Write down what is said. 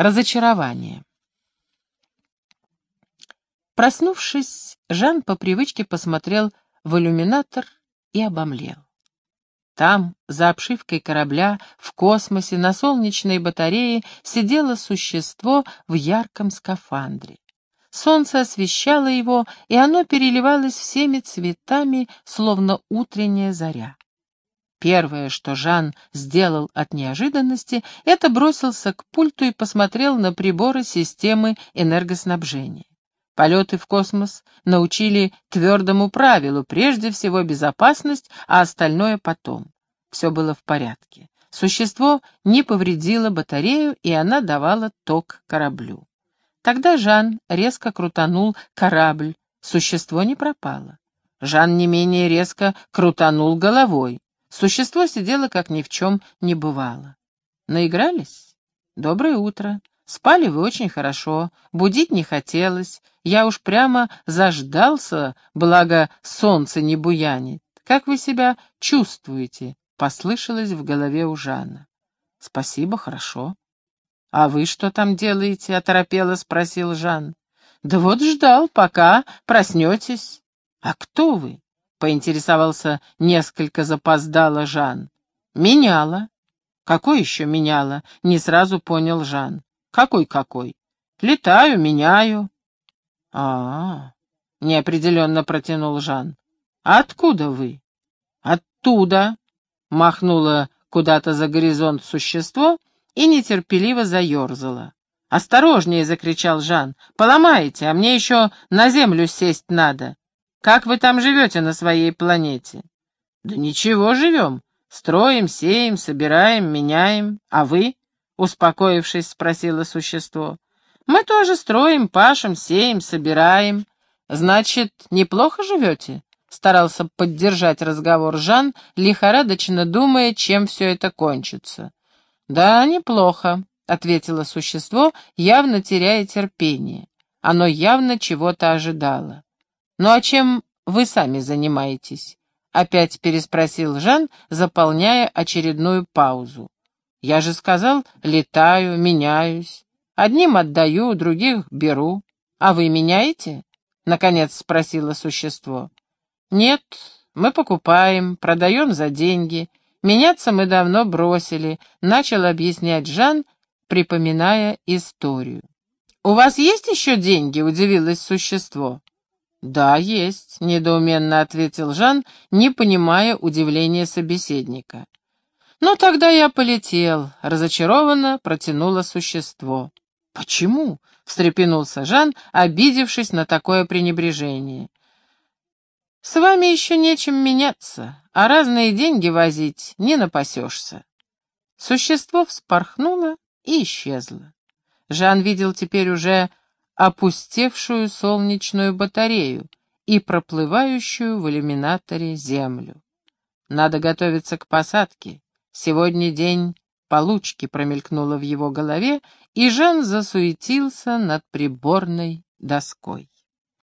Разочарование. Проснувшись, Жан по привычке посмотрел в иллюминатор и обомлел. Там, за обшивкой корабля, в космосе, на солнечной батарее, сидело существо в ярком скафандре. Солнце освещало его, и оно переливалось всеми цветами, словно утренняя заря. Первое, что Жан сделал от неожиданности, это бросился к пульту и посмотрел на приборы системы энергоснабжения. Полеты в космос научили твердому правилу, прежде всего безопасность, а остальное потом. Все было в порядке. Существо не повредило батарею, и она давала ток кораблю. Тогда Жан резко крутанул корабль. Существо не пропало. Жан не менее резко крутанул головой. Существо сидело, как ни в чем не бывало. Наигрались? Доброе утро. Спали вы очень хорошо, будить не хотелось. Я уж прямо заждался, благо солнце не буянит. Как вы себя чувствуете? Послышалось в голове у Жана. Спасибо, хорошо. А вы что там делаете? оторопело спросил Жан. Да вот ждал, пока проснетесь. А кто вы? Поинтересовался несколько запоздало Жан. Меняла. Какой еще меняла? Не сразу понял Жан. Какой-какой? Летаю, меняю. А, -а, -а неопределенно протянул Жан. А откуда вы? Оттуда, махнуло куда-то за горизонт существо и нетерпеливо заерзало. «Осторожнее!» — закричал Жан. «Поломаете, а мне еще на землю сесть надо. Как вы там живете на своей планете?» «Да ничего, живем. Строим, сеем, собираем, меняем. А вы?» — успокоившись, спросило существо. «Мы тоже строим, пашем, сеем, собираем. Значит, неплохо живете?» — старался поддержать разговор Жан, лихорадочно думая, чем все это кончится. «Да, неплохо», — ответило существо, явно теряя терпение. Оно явно чего-то ожидало. «Ну а чем вы сами занимаетесь?» — опять переспросил Жан, заполняя очередную паузу. «Я же сказал, летаю, меняюсь. Одним отдаю, других беру. А вы меняете?» — наконец спросило существо. «Нет, мы покупаем, продаем за деньги. Меняться мы давно бросили», — начал объяснять Жан, припоминая историю. «У вас есть еще деньги?» — удивилось существо. «Да, есть», — недоуменно ответил Жан, не понимая удивления собеседника. «Ну, тогда я полетел», — разочарованно протянуло существо. «Почему?» — встрепенулся Жан, обидевшись на такое пренебрежение. «С вами еще нечем меняться, а разные деньги возить не напасешься». Существо вспорхнуло и исчезло. Жан видел теперь уже опустевшую солнечную батарею и проплывающую в иллюминаторе землю. Надо готовиться к посадке. Сегодня день получки промелькнуло в его голове, и Жан засуетился над приборной доской.